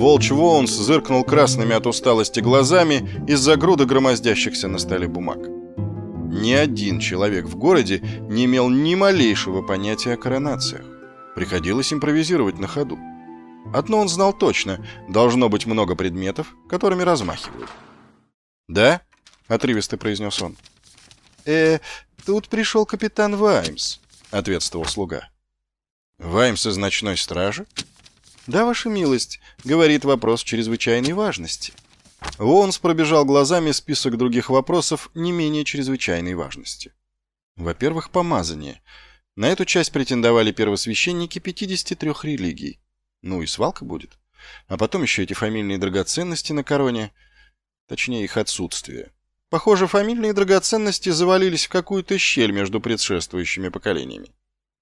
Волч Воунс зыркнул красными от усталости глазами из-за груда громоздящихся на столе бумаг. Ни один человек в городе не имел ни малейшего понятия о коронациях. Приходилось импровизировать на ходу. Одно он знал точно – должно быть много предметов, которыми размахивают. «Да?» – отрывисто произнес он. «Э, тут пришел капитан Ваймс», — ответствовал слуга. «Ваймс из ночной стражи?» «Да, ваша милость», — говорит вопрос чрезвычайной важности. Уонс пробежал глазами список других вопросов не менее чрезвычайной важности. Во-первых, помазание. На эту часть претендовали первосвященники 53 религий. Ну и свалка будет. А потом еще эти фамильные драгоценности на короне, точнее их отсутствие. Похоже, фамильные драгоценности завалились в какую-то щель между предшествующими поколениями.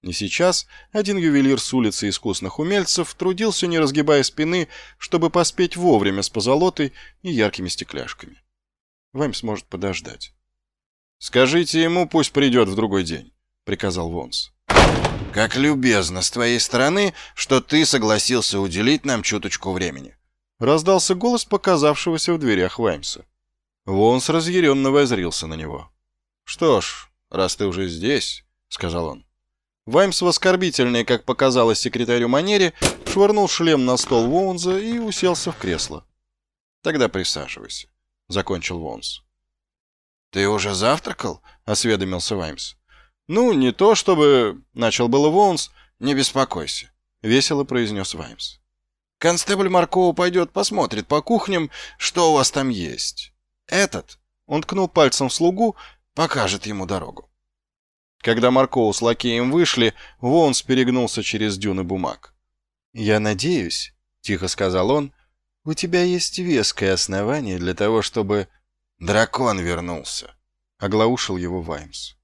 И сейчас один ювелир с улицы искусных умельцев трудился, не разгибая спины, чтобы поспеть вовремя с позолотой и яркими стекляшками. Вам сможет подождать. «Скажите ему, пусть придет в другой день», — приказал Вонс. «Как любезно с твоей стороны, что ты согласился уделить нам чуточку времени», — раздался голос показавшегося в дверях Ваймса. Вонс разъяренно возрился на него. «Что ж, раз ты уже здесь», — сказал он. Ваймс в оскорбительной, как показалось секретарю манере, швырнул шлем на стол Воунза и уселся в кресло. «Тогда присаживайся», — закончил Воунс. «Ты уже завтракал?» — осведомился Ваймс. «Ну, не то чтобы...» — начал было Воунс. «Не беспокойся», — весело произнес Ваймс. «Констебль Маркова пойдет посмотрит по кухням, что у вас там есть. Этот, он ткнул пальцем в слугу, покажет ему дорогу. Когда Маркоу с лакеем вышли, Вонс перегнулся через дюны бумаг. «Я надеюсь», — тихо сказал он, — «у тебя есть веское основание для того, чтобы...» «Дракон вернулся», — оглаушил его Ваймс.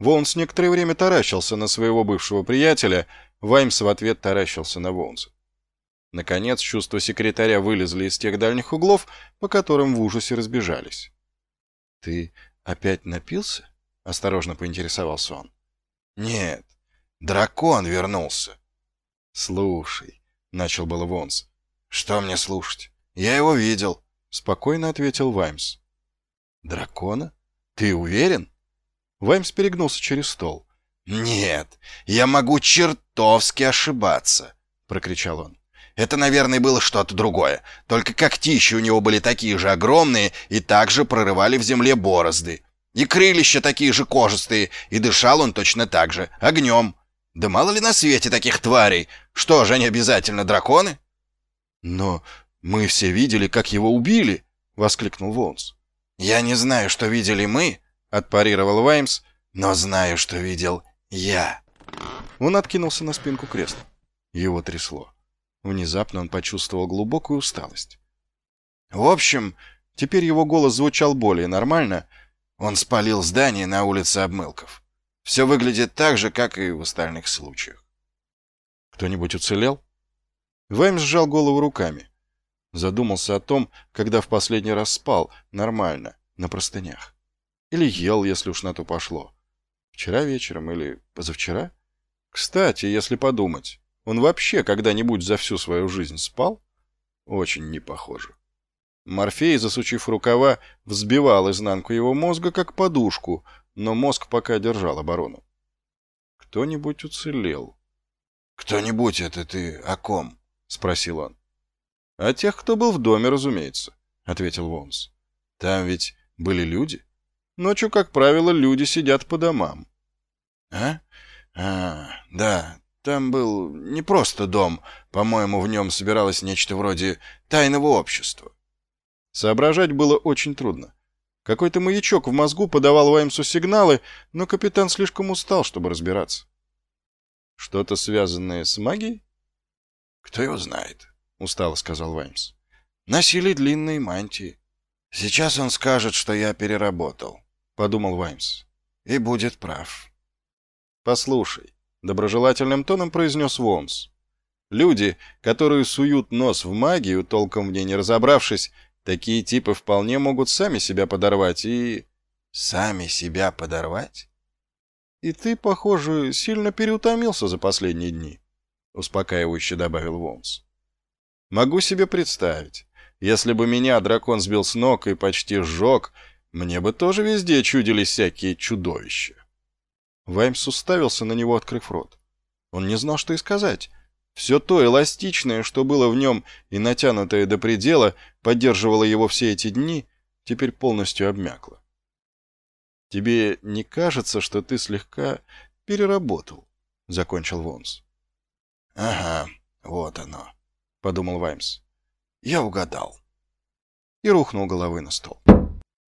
Вонс некоторое время таращился на своего бывшего приятеля, Ваймс в ответ таращился на Вонса. Наконец, чувства секретаря вылезли из тех дальних углов, по которым в ужасе разбежались. — Ты опять напился? — осторожно поинтересовался он. — Нет, дракон вернулся. — Слушай, — начал было Вонс. — Что мне слушать? Я его видел, — спокойно ответил Ваймс. — Дракона? Ты уверен? Ваймс перегнулся через стол. — Нет, я могу чертовски ошибаться, — прокричал он. Это, наверное, было что-то другое. Только когтища у него были такие же огромные и также прорывали в земле борозды. И крылища такие же кожистые, и дышал он точно так же, огнем. Да мало ли на свете таких тварей. Что же, они обязательно драконы? Но мы все видели, как его убили, — воскликнул Волнс. Я не знаю, что видели мы, — отпарировал Ваймс, — но знаю, что видел я. Он откинулся на спинку кресла. Его трясло. Внезапно он почувствовал глубокую усталость. В общем, теперь его голос звучал более нормально. Он спалил здание на улице Обмылков. Все выглядит так же, как и в остальных случаях. Кто-нибудь уцелел? Ваймс сжал голову руками. Задумался о том, когда в последний раз спал, нормально, на простынях. Или ел, если уж на то пошло. Вчера вечером или позавчера? Кстати, если подумать, он вообще когда-нибудь за всю свою жизнь спал? Очень не похоже. Морфей, засучив рукава, взбивал изнанку его мозга как подушку, но мозг пока держал оборону. Кто-нибудь уцелел. «Кто-нибудь это ты о ком?» — спросил он. «О тех, кто был в доме, разумеется», — ответил Вонс. «Там ведь были люди. Ночью, как правило, люди сидят по домам». «А? А, да, там был не просто дом, по-моему, в нем собиралось нечто вроде тайного общества. Соображать было очень трудно. Какой-то маячок в мозгу подавал Ваймсу сигналы, но капитан слишком устал, чтобы разбираться. Что-то связанное с магией? Кто его знает, устало сказал Ваймс. Носили длинные мантии. Сейчас он скажет, что я переработал, подумал Ваймс. И будет прав. Послушай, — доброжелательным тоном произнес Вонс. «Люди, которые суют нос в магию, толком в ней не разобравшись, такие типы вполне могут сами себя подорвать и...» «Сами себя подорвать?» «И ты, похоже, сильно переутомился за последние дни», — успокаивающе добавил Вонс. Могу себе представить. Если бы меня дракон сбил с ног и почти сжег, мне бы тоже везде чудились всякие чудовища. Ваймс уставился на него, открыв рот. Он не знал, что и сказать. Все то эластичное, что было в нем и натянутое до предела, поддерживало его все эти дни, теперь полностью обмякло. «Тебе не кажется, что ты слегка переработал?» — закончил Вонс. «Ага, вот оно», — подумал Ваймс. «Я угадал». И рухнул головой на стол.